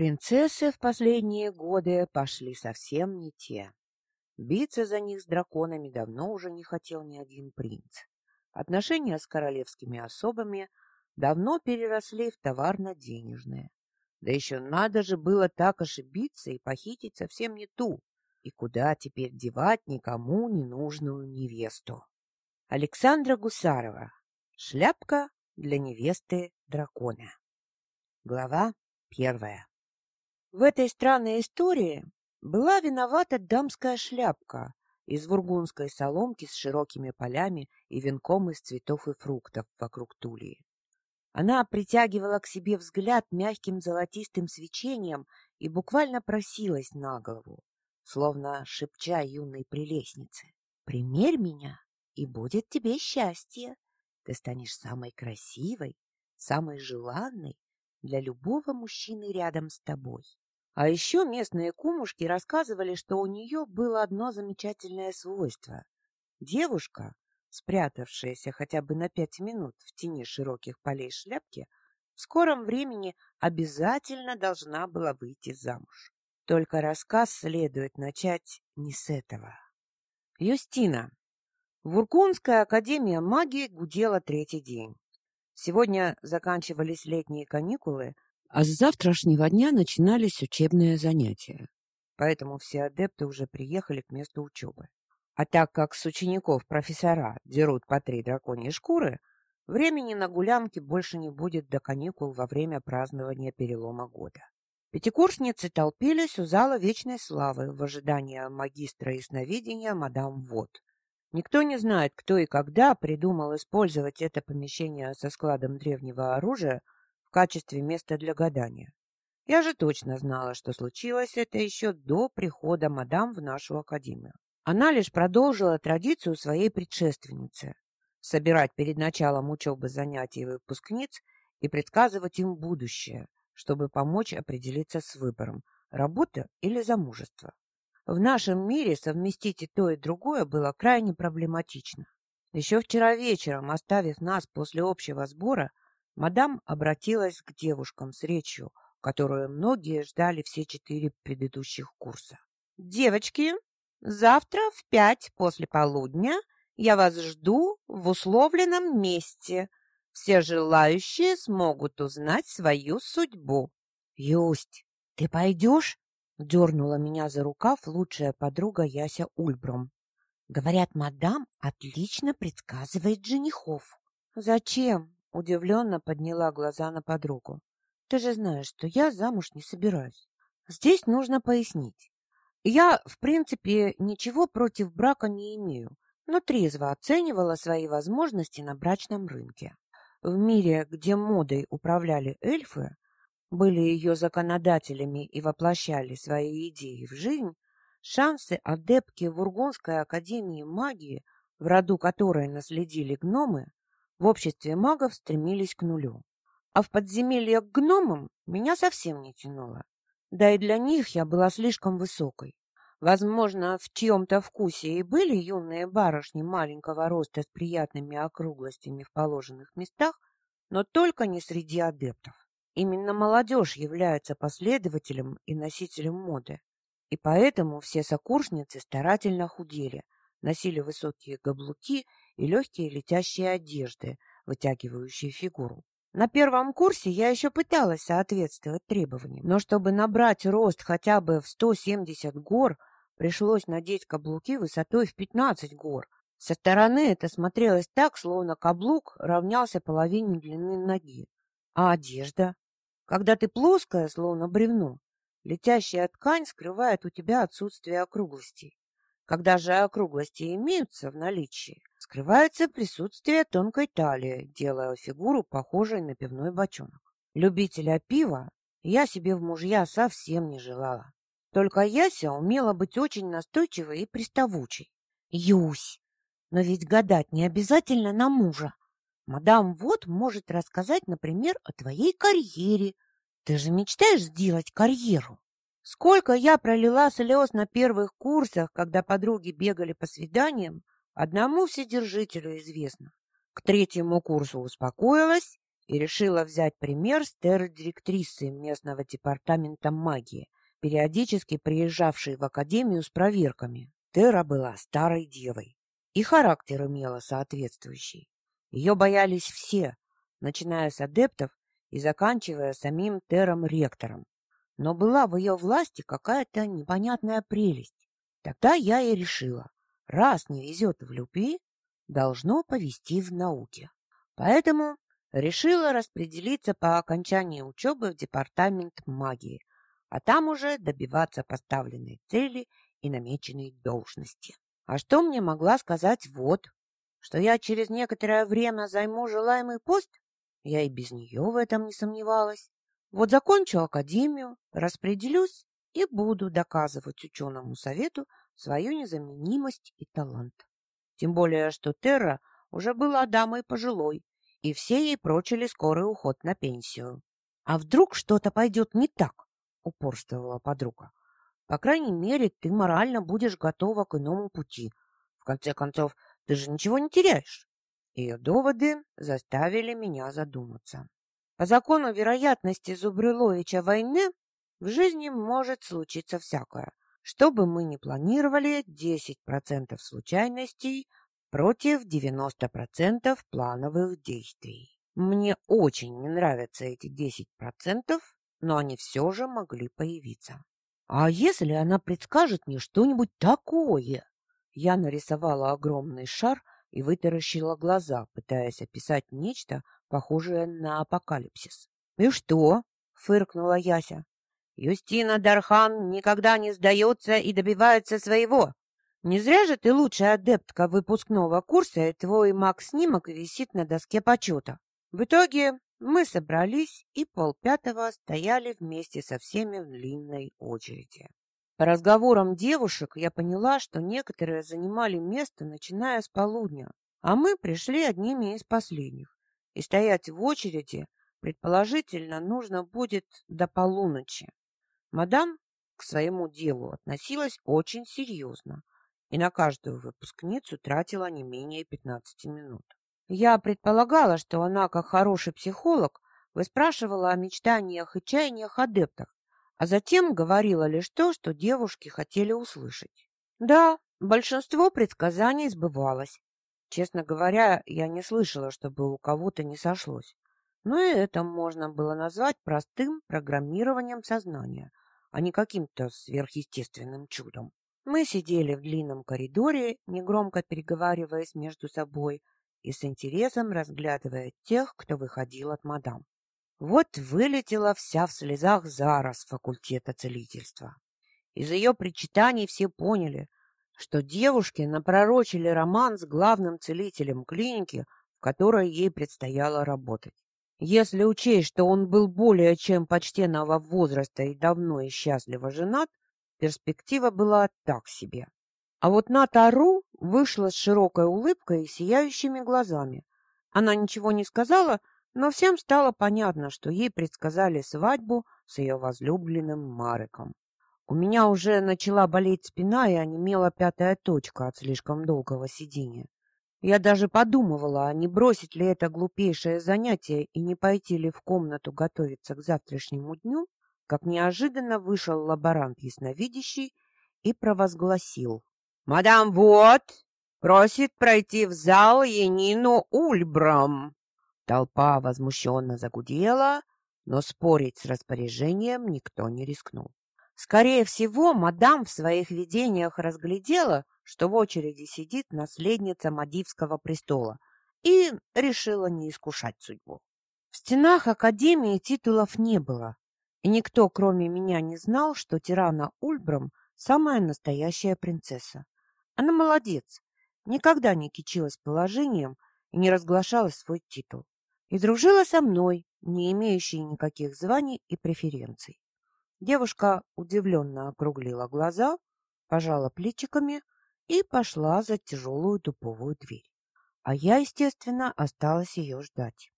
Принцессы в последние годы пошли совсем не те. Биться за них с драконами давно уже не хотел ни один принц. Отношения с королевскими особами давно переросли в товарно-денежные. Да еще надо же было так ошибиться и похитить совсем не ту. И куда теперь девать никому ненужную невесту? Александра Гусарова. Шляпка для невесты дракона. Глава первая. В этой странной истории была виновата дамская шляпка из вургунской соломки с широкими полями и венком из цветов и фруктов вокруг Тулии. Она притягивала к себе взгляд мягким золотистым свечением и буквально просилась на голову, словно шепча юной прелестнице. «Примерь меня, и будет тебе счастье. Ты станешь самой красивой, самой желанной для любого мужчины рядом с тобой. А еще местные кумушки рассказывали, что у нее было одно замечательное свойство. Девушка, спрятавшаяся хотя бы на пять минут в тени широких полей шляпки, в скором времени обязательно должна была выйти замуж. Только рассказ следует начать не с этого. Юстина. Вуркунская академия магии гудела третий день. Сегодня заканчивались летние каникулы, а с завтрашнего дня начинались учебные занятия. Поэтому все адепты уже приехали к месту учебы. А так как с учеников профессора дерут по три драконьи шкуры, времени на гулянки больше не будет до каникул во время празднования перелома года. Пятикурсницы толпились у зала вечной славы в ожидании магистра ясновидения мадам Вод. Никто не знает, кто и когда придумал использовать это помещение со складом древнего оружия в качестве места для гадания. Я же точно знала, что случилось это еще до прихода мадам в нашу академию. Она лишь продолжила традицию своей предшественницы – собирать перед началом учебы занятий выпускниц и предсказывать им будущее, чтобы помочь определиться с выбором – работа или замужество. В нашем мире совместить и то, и другое было крайне проблематично. Еще вчера вечером, оставив нас после общего сбора, Мадам обратилась к девушкам с речью, которую многие ждали все четыре предыдущих курса. «Девочки, завтра в пять после полудня я вас жду в условленном месте. Все желающие смогут узнать свою судьбу». «Юсть, ты пойдешь?» — дернула меня за рукав лучшая подруга Яся Ульбром. «Говорят, мадам отлично предсказывает женихов». «Зачем? Удивленно подняла глаза на подругу. Ты же знаешь, что я замуж не собираюсь. Здесь нужно пояснить. Я, в принципе, ничего против брака не имею, но трезво оценивала свои возможности на брачном рынке. В мире, где модой управляли эльфы, были ее законодателями и воплощали свои идеи в жизнь, шансы адептки в Ургонской академии магии, в роду которой наследили гномы, в обществе магов стремились к нулю. А в подземелье к гномам меня совсем не тянуло. Да и для них я была слишком высокой. Возможно, в чьем-то вкусе и были юные барышни маленького роста с приятными округлостями в положенных местах, но только не среди адептов. Именно молодежь является последователем и носителем моды. И поэтому все сокурсницы старательно худели, носили высокие каблуки и легкие летящие одежды, вытягивающие фигуру. На первом курсе я еще пыталась соответствовать требованиям, но чтобы набрать рост хотя бы в 170 гор, пришлось надеть каблуки высотой в 15 гор. Со стороны это смотрелось так, словно каблук равнялся половине длины ноги. А одежда? Когда ты плоская, словно бревно, летящая ткань скрывает у тебя отсутствие округлостей. Когда же округлости имеются в наличии, скрывается присутствие тонкой талии, делая фигуру похожей на пивной бочонок. Любителя пива я себе в мужья совсем не желала. Только Яся умела быть очень настойчивой и приставучей. Юсь, но ведь гадать не обязательно на мужа. Мадам вот может рассказать, например, о твоей карьере. Ты же мечтаешь сделать карьеру? Сколько я пролила слез на первых курсах, когда подруги бегали по свиданиям, одному вседержителю известно. К третьему курсу успокоилась и решила взять пример с терр-директрисы местного департамента магии, периодически приезжавшей в академию с проверками. Тера была старой девой, и характер имела соответствующий. Ее боялись все, начиная с адептов и заканчивая самим Тером-ректором. Но была в ее власти какая-то непонятная прелесть. Тогда я и решила, раз не везет в любви, должно повести в науке. Поэтому решила распределиться по окончании учебы в департамент магии, а там уже добиваться поставленной цели и намеченной должности. А что мне могла сказать вот, что я через некоторое время займу желаемый пост? Я и без нее в этом не сомневалась. Вот закончу академию, распределюсь и буду доказывать ученому совету свою незаменимость и талант. Тем более, что Терра уже была дамой пожилой, и все ей прочили скорый уход на пенсию. А вдруг что-то пойдет не так? упорствовала подруга. По крайней мере, ты морально будешь готова к иному пути. В конце концов, ты же ничего не теряешь. Ее доводы заставили меня задуматься. По закону вероятности Зубриловича войны в жизни может случиться всякое. Что бы мы ни планировали, 10% случайностей против 90% плановых действий. Мне очень не нравятся эти 10%, но они все же могли появиться. А если она предскажет мне что-нибудь такое? Я нарисовала огромный шар и вытаращила глаза, пытаясь описать нечто похожее на апокалипсис. "И что?" фыркнула Яся. "Юстина Дархан никогда не сдается и добивается своего. Не зря же ты лучшая адептка выпускного курса, и твой маг-снимок висит на доске почета. В итоге мы собрались и полпятого стояли вместе со всеми в длинной очереди. По разговорам девушек я поняла, что некоторые занимали место, начиная с полудня, а мы пришли одними из последних. И стоять в очереди, предположительно, нужно будет до полуночи. Мадам к своему делу относилась очень серьезно и на каждую выпускницу тратила не менее 15 минут. Я предполагала, что она, как хороший психолог, выспрашивала о мечтаниях и чаяниях адептов, а затем говорила лишь то, что девушки хотели услышать. Да, большинство предсказаний сбывалось. Честно говоря, я не слышала, чтобы у кого-то не сошлось. Но и это можно было назвать простым программированием сознания, а не каким-то сверхъестественным чудом. Мы сидели в длинном коридоре, негромко переговариваясь между собой и с интересом разглядывая тех, кто выходил от мадам. Вот вылетела вся в слезах Зара с факультета целительства. Из ее причитаний все поняли, что девушки напророчили роман с главным целителем клиники, в которой ей предстояло работать. Если учесть, что он был более чем почтенного возраста и давно и счастливо женат, перспектива была так себе. А вот Ната вышла с широкой улыбкой и сияющими глазами. Она ничего не сказала, но всем стало понятно, что ей предсказали свадьбу с ее возлюбленным Мариком. У меня уже начала болеть спина и онемела пятая точка от слишком долгого сидения. Я даже подумывала, а не бросить ли это глупейшее занятие и не пойти ли в комнату готовиться к завтрашнему дню, как неожиданно вышел лаборант ясновидящий и провозгласил. «Мадам Вот просит пройти в зал Енину Ульбрам». Толпа возмущенно загудела, но спорить с распоряжением никто не рискнул. Скорее всего, мадам в своих видениях разглядела, что в очереди сидит наследница Мадивского престола, и решила не искушать судьбу. В стенах академии титулов не было, и никто, кроме меня, не знал, что тирана Ульбрам самая настоящая принцесса. Она молодец, никогда не кичилась положением и не разглашала свой титул и дружила со мной, не имеющей никаких званий и преференций. Девушка удивленно округлила глаза, пожала плечиками и пошла за тяжелую дубовую дверь. А я, естественно, осталась ее ждать.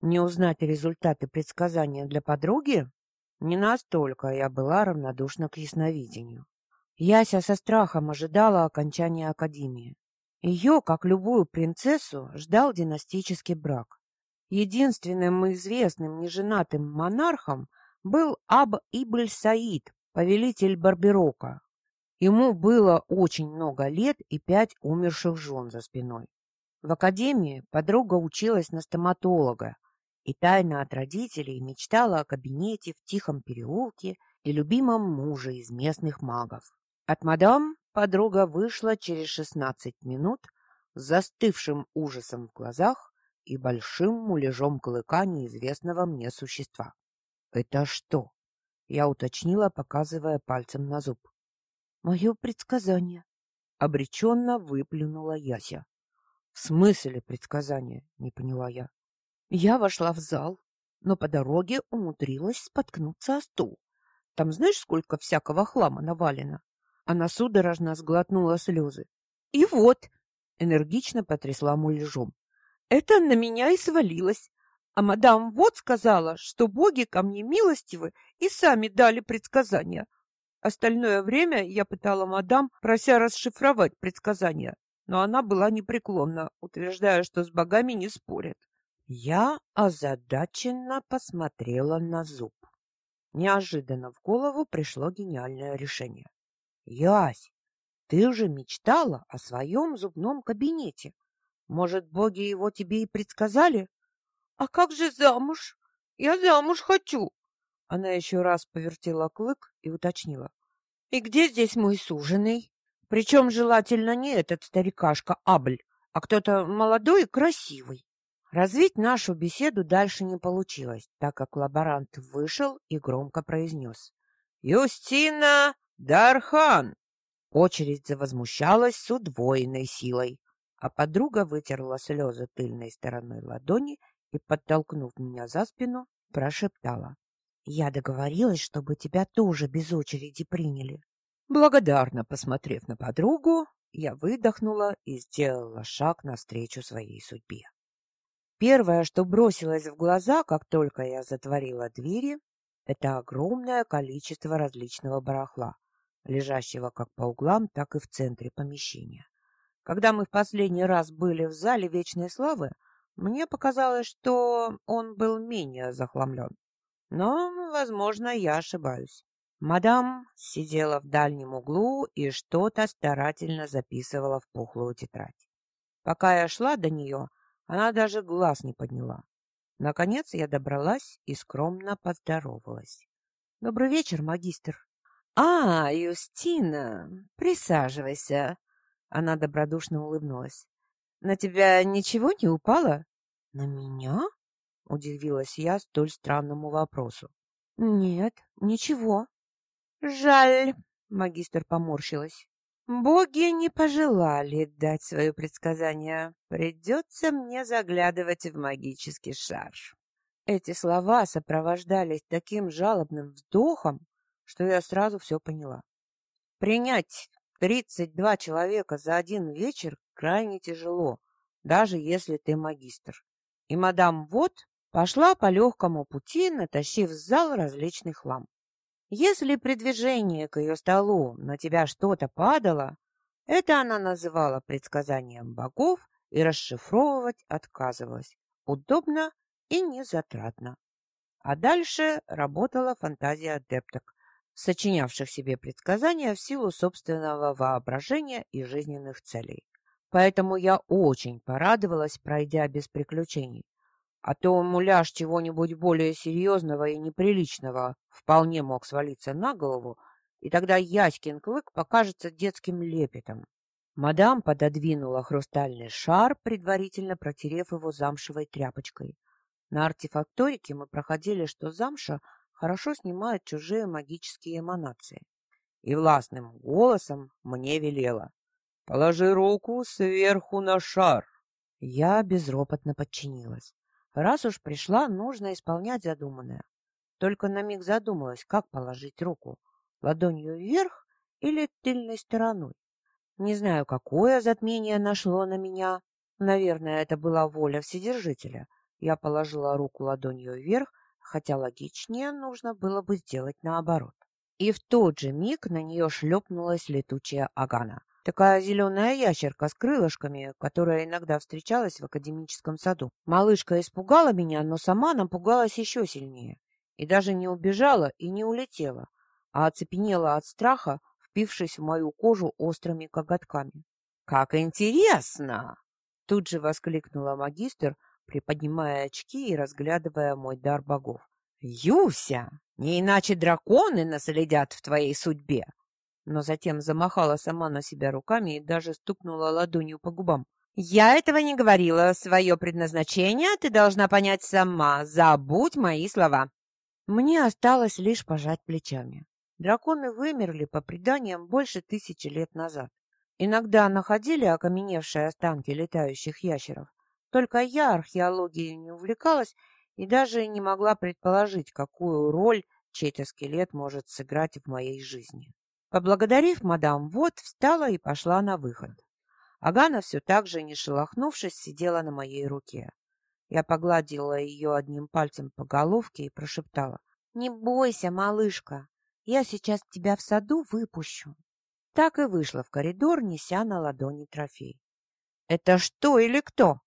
Не узнать результаты предсказания для подруги? Не настолько я была равнодушна к ясновидению. Яся со страхом ожидала окончания академии. Ее, как любую принцессу, ждал династический брак. Единственным известным неженатым монархом был Аб-Ибль-Саид, повелитель Барберока. Ему было очень много лет и пять умерших жен за спиной. В академии подруга училась на стоматолога и тайно от родителей мечтала о кабинете в тихом переулке и любимом муже из местных магов. От мадам подруга вышла через шестнадцать минут с застывшим ужасом в глазах и большим муляжом клыка неизвестного мне существа. «Это что?» — я уточнила, показывая пальцем на зуб. «Мое предсказание», — обреченно выплюнула Яся. «В смысле предсказание?» — не поняла я. Я вошла в зал, но по дороге умудрилась споткнуться о стул. Там знаешь, сколько всякого хлама навалено? Она судорожно сглотнула слезы. И вот, энергично потрясла муляжом. Это на меня и свалилось. А мадам вот сказала, что боги ко мне милостивы и сами дали предсказания. Остальное время я пытала мадам, прося расшифровать предсказания, но она была непреклонна, утверждая, что с богами не спорят. Я озадаченно посмотрела на зуб. Неожиданно в голову пришло гениальное решение. Ясь, ты же мечтала о своем зубном кабинете. Может, боги его тебе и предсказали? А как же замуж? Я замуж хочу. Она еще раз повертела клык и уточнила. И где здесь мой суженый? Причем желательно не этот старикашка Абль, а кто-то молодой и красивый. Развить нашу беседу дальше не получилось, так как лаборант вышел и громко произнес. «Юстина Дархан!» Очередь завозмущалась с удвоенной силой а подруга вытерла слезы тыльной стороной ладони и, подтолкнув меня за спину, прошептала. «Я договорилась, чтобы тебя тоже без очереди приняли». Благодарно посмотрев на подругу, я выдохнула и сделала шаг навстречу своей судьбе. Первое, что бросилось в глаза, как только я затворила двери, это огромное количество различного барахла, лежащего как по углам, так и в центре помещения. Когда мы в последний раз были в зале Вечной Славы, мне показалось, что он был менее захламлен. Но, возможно, я ошибаюсь. Мадам сидела в дальнем углу и что-то старательно записывала в пухлую тетрадь. Пока я шла до нее, она даже глаз не подняла. Наконец я добралась и скромно поздоровалась. Добрый вечер, магистр. А, Юстина, присаживайся. Она добродушно улыбнулась. На тебя ничего не упало? На меня? удивилась я столь странному вопросу. Нет, ничего. Жаль, магистр поморщилась. Боги не пожелали дать свое предсказание. Придется мне заглядывать в магический шар. Эти слова сопровождались таким жалобным вздохом, что я сразу все поняла. Принять Тридцать два человека за один вечер крайне тяжело, даже если ты магистр. И мадам Вот пошла по легкому пути, натащив в зал различный хлам. Если при движении к ее столу на тебя что-то падало, это она называла предсказанием богов и расшифровывать отказывалась. Удобно и незатратно. А дальше работала фантазия адепток, сочинявших себе предсказания в силу собственного воображения и жизненных целей. Поэтому я очень порадовалась, пройдя без приключений. А то муляж чего-нибудь более серьезного и неприличного вполне мог свалиться на голову, и тогда Яськин клык покажется детским лепетом. Мадам пододвинула хрустальный шар, предварительно протерев его замшевой тряпочкой. На артефакторике мы проходили, что замша хорошо снимает чужие магические эманации. И властным голосом мне велела. «Положи руку сверху на шар». Я безропотно подчинилась. Раз уж пришла, нужно исполнять задуманное. Только на миг задумалась, как положить руку. Ладонью вверх или тыльной стороной. Не знаю, какое затмение нашло на меня. Наверное, это была воля Вседержителя. Я положила руку ладонью вверх, хотя логичнее нужно было бы сделать наоборот. И в тот же миг на нее шлепнулась летучая агана. Такая зеленая ящерка с крылышками, которая иногда встречалась в академическом саду. Малышка испугала меня, но сама напугалась еще сильнее. И даже не убежала и не улетела, а оцепенела от страха, впившись в мою кожу острыми коготками. «Как интересно!» Тут же воскликнула магистр, приподнимая очки и разглядывая мой дар богов. «Юся, не иначе драконы наследят в твоей судьбе!» Но затем замахала сама на себя руками и даже стукнула ладонью по губам. «Я этого не говорила. Свое предназначение ты должна понять сама. Забудь мои слова!» Мне осталось лишь пожать плечами. Драконы вымерли, по преданиям, больше тысячи лет назад. Иногда находили окаменевшие останки летающих ящеров. Только я археологией не увлекалась и даже не могла предположить, какую роль чей-то скелет может сыграть в моей жизни. Поблагодарив мадам Вот, встала и пошла на выход. Агана все так же, не шелохнувшись, сидела на моей руке. Я погладила ее одним пальцем по головке и прошептала. «Не бойся, малышка, я сейчас тебя в саду выпущу так и вышла в коридор, неся на ладони трофей. «Это что или кто?»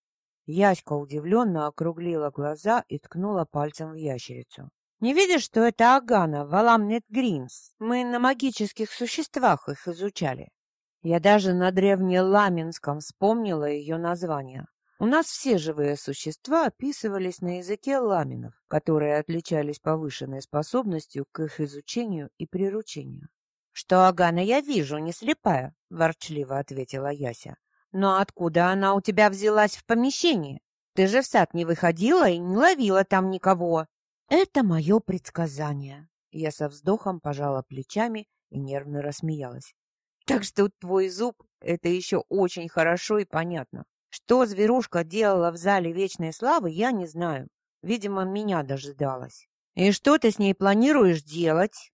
Яська удивленно округлила глаза и ткнула пальцем в ящерицу. «Не видишь, что это Агана, Валамнет Гримс? Мы на магических существах их изучали. Я даже на древнеламинском вспомнила ее название. У нас все живые существа описывались на языке ламинов, которые отличались повышенной способностью к их изучению и приручению. «Что Агана я вижу, не слепая», — ворчливо ответила Яся. «Но откуда она у тебя взялась в помещении? Ты же в сад не выходила и не ловила там никого». «Это мое предсказание». Я со вздохом пожала плечами и нервно рассмеялась. «Так что твой зуб — это еще очень хорошо и понятно. Что зверушка делала в зале Вечной Славы, я не знаю. Видимо, меня дожидалась. И что ты с ней планируешь делать?»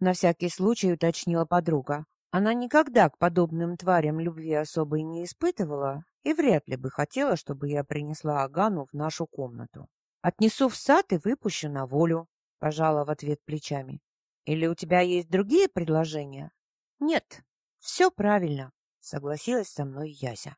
На всякий случай уточнила подруга. Она никогда к подобным тварям любви особой не испытывала и вряд ли бы хотела, чтобы я принесла Агану в нашу комнату. Отнесу в сад и выпущу на волю, пожала в ответ плечами. Или у тебя есть другие предложения? Нет, все правильно, согласилась со мной Яся.